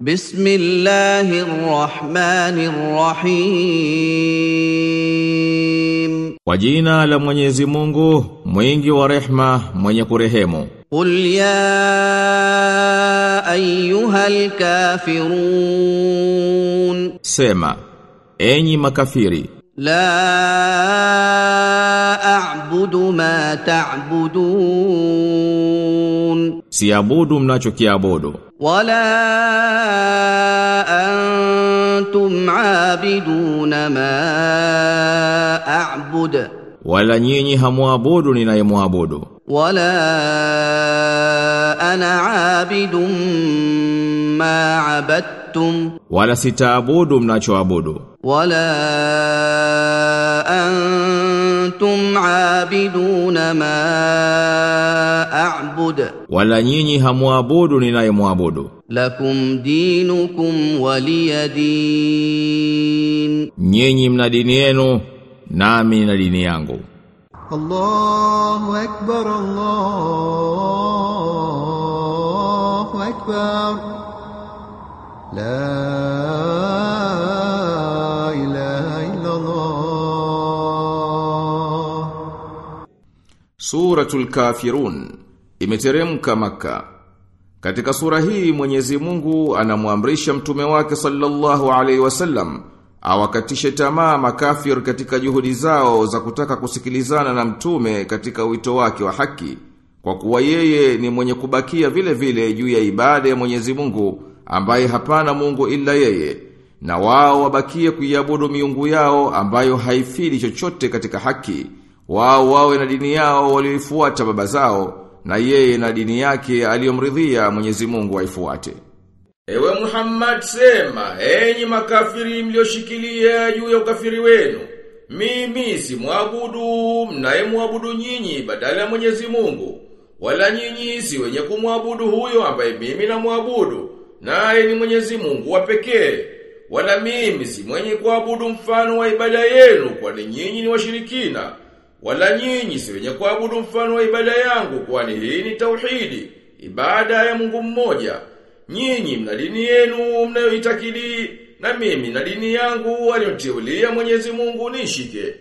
بسم الله الرحمن الرحيم Kwa jina la Mwenyezi Mungu, mwingi wa rehma, mwenye kurehemu. قل يا ايها الكافرون Sema, enyi makafiri, La a'budu ma ta'budun Siabudu mnachokiabudu. Wala antum aabiduna ma a'bud, Wala nyinyi hamuabudu ninayemuabudu. Wala ana aabidum ma abadtum Wala sitaabudu mnachoabudu. ولا أنتم عابدون ما أعبد. ولا نيني هموابود نيني وابودو لكم دينكم ولي دين. نيني من دينينو نامي من دينيانغو الله أكبر الله أكبر لا Suratul Kafirun imeteremka maka. Katika sura hii Mwenyezi Mungu anamwamrisha mtume wake sallallahu alaihi wasallam awakatishe tamaa makafir katika juhudi zao za kutaka kusikilizana na mtume katika wito wake wa haki kwa kuwa yeye ni mwenye kubakia vile vile juu ya ibada ya Mwenyezi Mungu ambaye hapana Mungu ila yeye na wao wabakie kuiabudu miungu yao ambayo haifidi chochote katika haki wao wawe na dini yao walioifuata baba zao na yeye na dini yake aliyomridhia Mwenyezi Mungu aifuate. Ewe Muhammad sema, enyi makafiri mlioshikilia juu ya ukafiri wenu, mimi si muabudu mnayemwabudu nyinyi badala ya Mwenyezi Mungu, wala nyinyi si wenye kumwabudu huyo ambaye mimi namwabudu, naye ni Mwenyezi Mungu wa pekee. Wala mimi si mwenye kuabudu mfano wa ibada yenu kwani nyinyi ni washirikina. Wala nyinyi si wenye kuabudu mfano wa ibada yangu kwani hii ni tauhidi, ibada ya Mungu mmoja. Nyinyi mna dini yenu mnayoitakidi na mimi na dini yangu aliyoteulia Mwenyezi Mungu nishike.